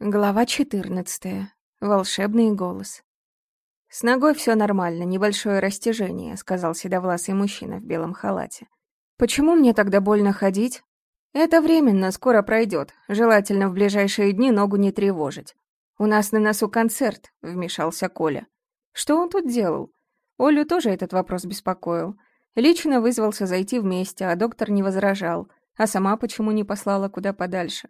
Глава 14. Волшебный голос. «С ногой все нормально, небольшое растяжение», — сказал седовласый мужчина в белом халате. «Почему мне тогда больно ходить?» «Это временно, скоро пройдет. Желательно в ближайшие дни ногу не тревожить. У нас на носу концерт», — вмешался Коля. «Что он тут делал?» Олю тоже этот вопрос беспокоил. Лично вызвался зайти вместе, а доктор не возражал. А сама почему не послала куда подальше?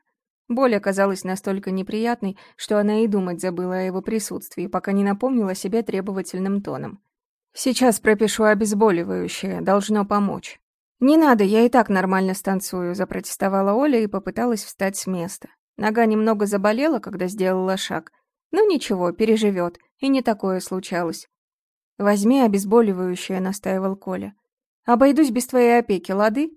Боль оказалась настолько неприятной, что она и думать забыла о его присутствии, пока не напомнила себе требовательным тоном. «Сейчас пропишу обезболивающее, должно помочь». «Не надо, я и так нормально станцую», — запротестовала Оля и попыталась встать с места. Нога немного заболела, когда сделала шаг. Ну ничего, переживет, и не такое случалось. «Возьми обезболивающее», — настаивал Коля. «Обойдусь без твоей опеки, лады?»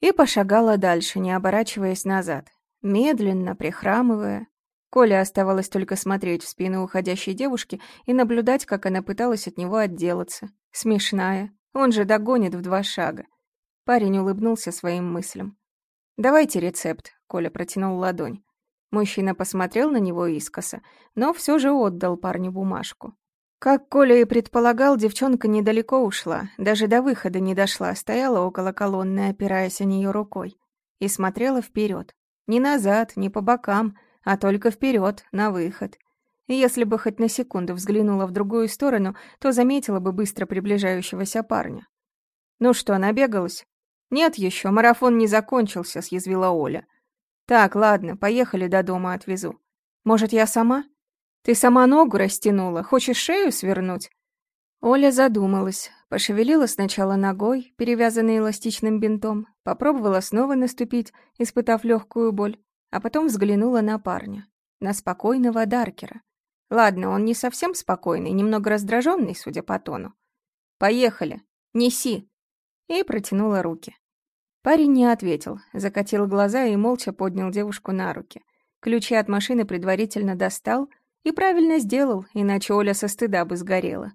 И пошагала дальше, не оборачиваясь назад медленно, прихрамывая. Коля оставалось только смотреть в спину уходящей девушки и наблюдать, как она пыталась от него отделаться. Смешная. Он же догонит в два шага. Парень улыбнулся своим мыслям. «Давайте рецепт», — Коля протянул ладонь. Мужчина посмотрел на него искоса, но все же отдал парню бумажку. Как Коля и предполагал, девчонка недалеко ушла, даже до выхода не дошла, стояла около колонны, опираясь о нее рукой, и смотрела вперед. Не назад, не по бокам, а только вперед, на выход. Если бы хоть на секунду взглянула в другую сторону, то заметила бы быстро приближающегося парня. «Ну что, набегалась?» «Нет еще, марафон не закончился», — съязвила Оля. «Так, ладно, поехали до дома отвезу. Может, я сама?» «Ты сама ногу растянула, хочешь шею свернуть?» Оля задумалась, пошевелила сначала ногой, перевязанной эластичным бинтом, попробовала снова наступить, испытав легкую боль, а потом взглянула на парня, на спокойного Даркера. Ладно, он не совсем спокойный, немного раздраженный, судя по тону. «Поехали! Неси!» И протянула руки. Парень не ответил, закатил глаза и молча поднял девушку на руки. Ключи от машины предварительно достал и правильно сделал, иначе Оля со стыда бы сгорела.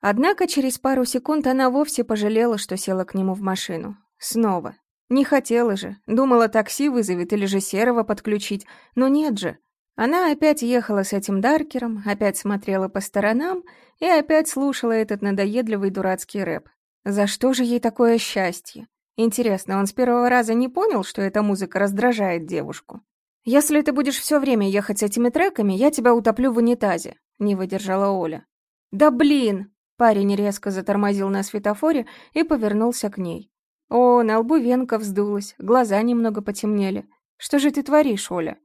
Однако через пару секунд она вовсе пожалела, что села к нему в машину. Снова. Не хотела же. Думала, такси вызовет или же серого подключить. Но нет же. Она опять ехала с этим Даркером, опять смотрела по сторонам и опять слушала этот надоедливый дурацкий рэп. За что же ей такое счастье? Интересно, он с первого раза не понял, что эта музыка раздражает девушку? «Если ты будешь все время ехать с этими треками, я тебя утоплю в унитазе», — не выдержала Оля. «Да блин!» Парень резко затормозил на светофоре и повернулся к ней. О, на лбу венка вздулась, глаза немного потемнели. «Что же ты творишь, Оля?»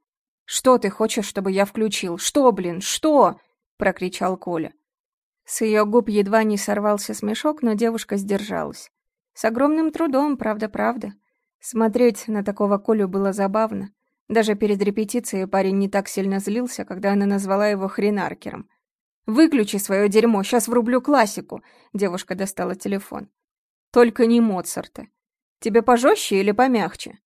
«Что ты хочешь, чтобы я включил? Что, блин, что?» — прокричал Коля. С ее губ едва не сорвался смешок, но девушка сдержалась. С огромным трудом, правда-правда. Смотреть на такого Колю было забавно. Даже перед репетицией парень не так сильно злился, когда она назвала его хренаркером. Выключи свое дерьмо, сейчас врублю классику. Девушка достала телефон. Только не Моцарта. Тебе пожестче или помягче?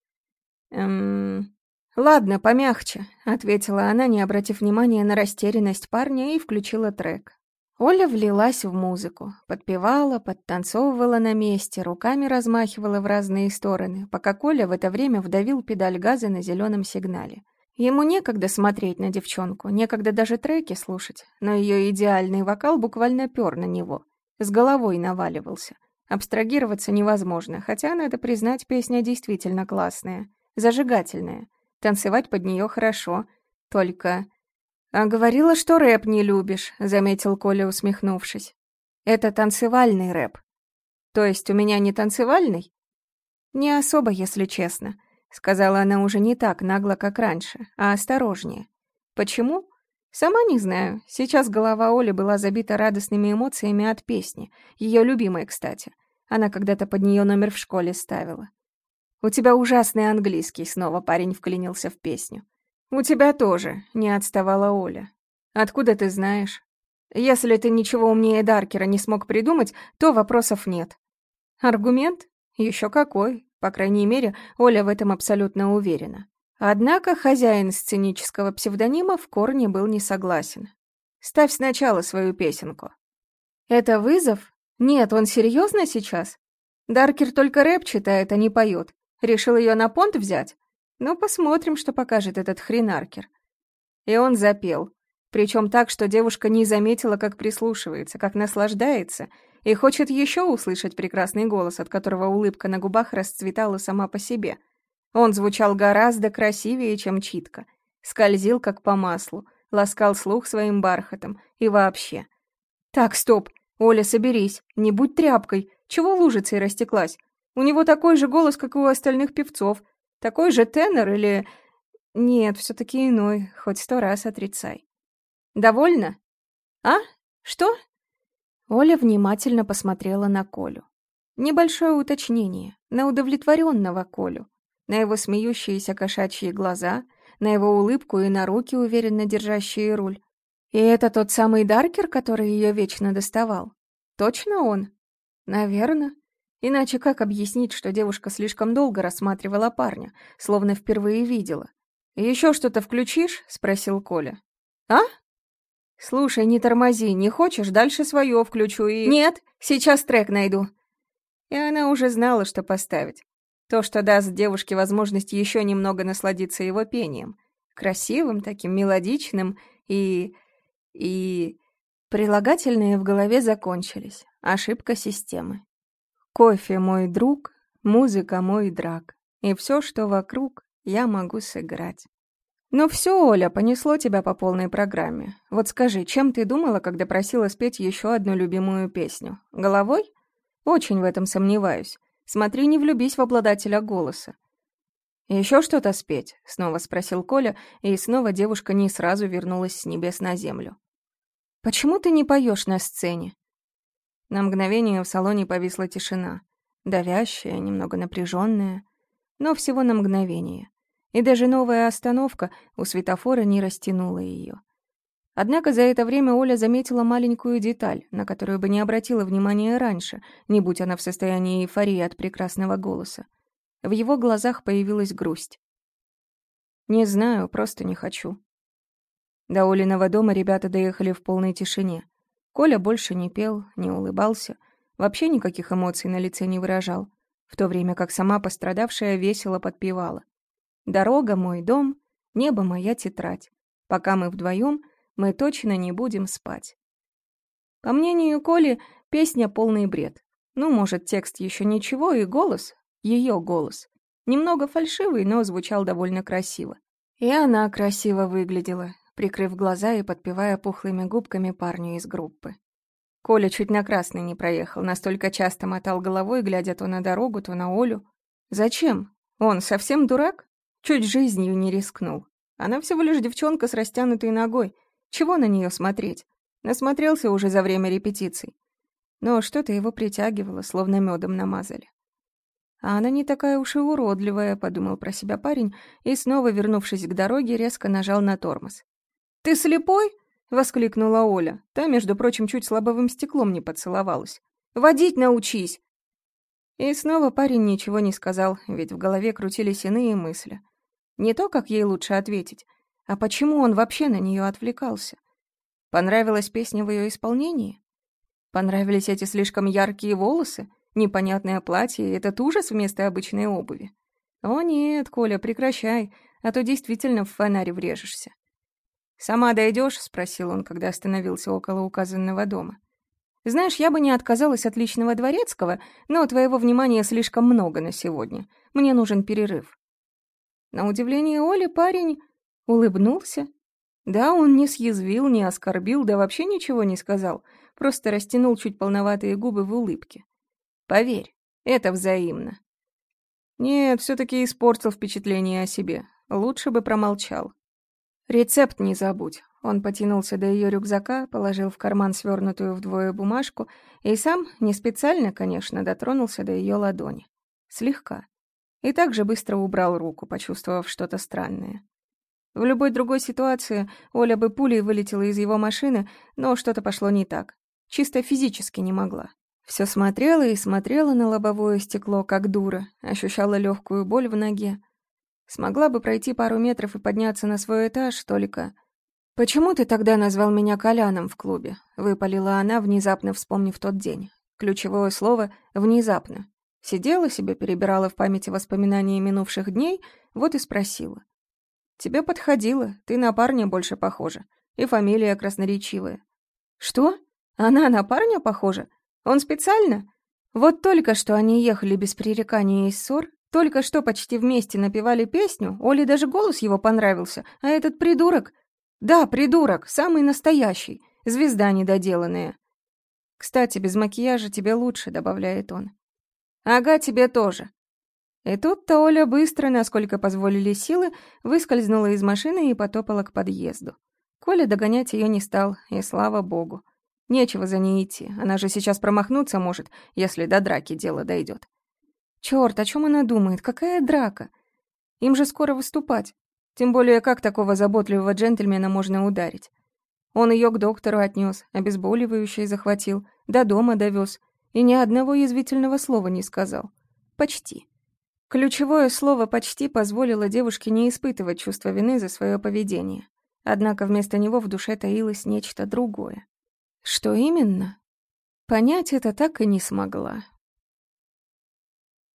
Эм... Ладно, помягче, ответила она, не обратив внимания на растерянность парня и включила трек. Оля влилась в музыку, подпевала, подтанцовывала на месте, руками размахивала в разные стороны, пока Коля в это время вдавил педаль газа на зеленом сигнале. Ему некогда смотреть на девчонку, некогда даже треки слушать, но ее идеальный вокал буквально пер на него, с головой наваливался. Абстрагироваться невозможно, хотя, надо признать, песня действительно классная, зажигательная. Танцевать под нее хорошо, только... «А говорила, что рэп не любишь», — заметил Коля, усмехнувшись. «Это танцевальный рэп». «То есть у меня не танцевальный?» «Не особо, если честно. Сказала она уже не так нагло, как раньше, а осторожнее. Почему? Сама не знаю. Сейчас голова Оли была забита радостными эмоциями от песни. Ее любимой, кстати. Она когда-то под нее номер в школе ставила. «У тебя ужасный английский», — снова парень вклинился в песню. «У тебя тоже», — не отставала Оля. «Откуда ты знаешь?» «Если ты ничего умнее Даркера не смог придумать, то вопросов нет». «Аргумент? Еще какой. По крайней мере, Оля в этом абсолютно уверена. Однако хозяин сценического псевдонима в корне был не согласен. «Ставь сначала свою песенку». «Это вызов? Нет, он серьезно сейчас? Даркер только рэп читает, а не поет. Решил ее на понт взять? Ну, посмотрим, что покажет этот хренаркер». И он запел. Причем так, что девушка не заметила, как прислушивается, как наслаждается, и хочет еще услышать прекрасный голос, от которого улыбка на губах расцветала сама по себе. Он звучал гораздо красивее, чем читка. Скользил, как по маслу, ласкал слух своим бархатом. И вообще. «Так, стоп! Оля, соберись! Не будь тряпкой! Чего лужицей растеклась? У него такой же голос, как и у остальных певцов. Такой же тенор или... Нет, все таки иной, хоть сто раз отрицай. Довольно? А? Что? Оля внимательно посмотрела на Колю. Небольшое уточнение, на удовлетворенного Колю, на его смеющиеся кошачьи глаза, на его улыбку и на руки, уверенно держащие руль. И это тот самый Даркер, который ее вечно доставал? Точно он? Наверно. Иначе как объяснить, что девушка слишком долго рассматривала парня, словно впервые видела? «Еще что-то включишь?» — спросил Коля. «А?» «Слушай, не тормози, не хочешь, дальше свое включу и...» «Нет, сейчас трек найду». И она уже знала, что поставить. То, что даст девушке возможность еще немного насладиться его пением. Красивым, таким мелодичным и... и... Прилагательные в голове закончились. Ошибка системы. Кофе мой друг, музыка мой драк. И все, что вокруг, я могу сыграть. «Ну все, Оля, понесло тебя по полной программе. Вот скажи, чем ты думала, когда просила спеть еще одну любимую песню? Головой? Очень в этом сомневаюсь. Смотри, не влюбись в обладателя голоса. «Еще что-то спеть?» — снова спросил Коля, и снова девушка не сразу вернулась с небес на землю. «Почему ты не поешь на сцене?» На мгновение в салоне повисла тишина, давящая, немного напряженная, но всего на мгновение и даже новая остановка у светофора не растянула ее. Однако за это время Оля заметила маленькую деталь, на которую бы не обратила внимания раньше, не будь она в состоянии эйфории от прекрасного голоса. В его глазах появилась грусть. «Не знаю, просто не хочу». До Олиного дома ребята доехали в полной тишине. Коля больше не пел, не улыбался, вообще никаких эмоций на лице не выражал, в то время как сама пострадавшая весело подпевала. Дорога мой дом, небо моя тетрадь. Пока мы вдвоем, мы точно не будем спать. По мнению Коли, песня полный бред. Ну, может, текст еще ничего, и голос, ее голос. Немного фальшивый, но звучал довольно красиво. И она красиво выглядела, прикрыв глаза и подпевая пухлыми губками парню из группы. Коля чуть на красный не проехал, настолько часто мотал головой, глядя то на дорогу, то на Олю. Зачем? Он совсем дурак? Чуть жизнью не рискнул. Она всего лишь девчонка с растянутой ногой. Чего на нее смотреть? Насмотрелся уже за время репетиций. Но что-то его притягивало, словно медом намазали. А она не такая уж и уродливая, подумал про себя парень, и снова, вернувшись к дороге, резко нажал на тормоз. «Ты слепой?» — воскликнула Оля. Та, между прочим, чуть слабовым стеклом не поцеловалась. «Водить научись!» И снова парень ничего не сказал, ведь в голове крутились иные мысли. Не то, как ей лучше ответить, а почему он вообще на нее отвлекался. Понравилась песня в ее исполнении? Понравились эти слишком яркие волосы, непонятное платье и этот ужас вместо обычной обуви? О нет, Коля, прекращай, а то действительно в фонарь врежешься. «Сама дойдешь? спросил он, когда остановился около указанного дома. Знаешь, я бы не отказалась от личного дворецкого, но твоего внимания слишком много на сегодня. Мне нужен перерыв». На удивление Оли парень улыбнулся. Да, он не съязвил, не оскорбил, да вообще ничего не сказал, просто растянул чуть полноватые губы в улыбке. Поверь, это взаимно. Нет, все таки испортил впечатление о себе. Лучше бы промолчал. Рецепт не забудь. Он потянулся до ее рюкзака, положил в карман свернутую вдвое бумажку и сам, не специально, конечно, дотронулся до ее ладони. Слегка. И также быстро убрал руку, почувствовав что-то странное. В любой другой ситуации Оля бы пулей вылетела из его машины, но что-то пошло не так. Чисто физически не могла. Все смотрела и смотрела на лобовое стекло, как дура, ощущала легкую боль в ноге. Смогла бы пройти пару метров и подняться на свой этаж, только «Почему ты тогда назвал меня Коляном в клубе?» — выпалила она, внезапно вспомнив тот день. Ключевое слово «внезапно». Сидела себе, перебирала в памяти воспоминания минувших дней, вот и спросила. Тебе подходило, ты на парня больше похожа. И фамилия красноречивая. Что? Она на парня похожа? Он специально? Вот только что они ехали без пререканий и ссор, только что почти вместе напевали песню, Оле даже голос его понравился, а этот придурок... Да, придурок, самый настоящий, звезда недоделанная. «Кстати, без макияжа тебе лучше», — добавляет он. «Ага, тебе тоже». И тут-то Оля быстро, насколько позволили силы, выскользнула из машины и потопала к подъезду. Коля догонять ее не стал, и слава богу. Нечего за ней идти, она же сейчас промахнуться может, если до драки дело дойдет. Черт, о чем она думает? Какая драка? Им же скоро выступать. Тем более, как такого заботливого джентльмена можно ударить? Он ее к доктору отнес, обезболивающее захватил, до дома довез и ни одного язвительного слова не сказал. Почти. Ключевое слово «почти» позволило девушке не испытывать чувство вины за свое поведение. Однако вместо него в душе таилось нечто другое. Что именно? Понять это так и не смогла.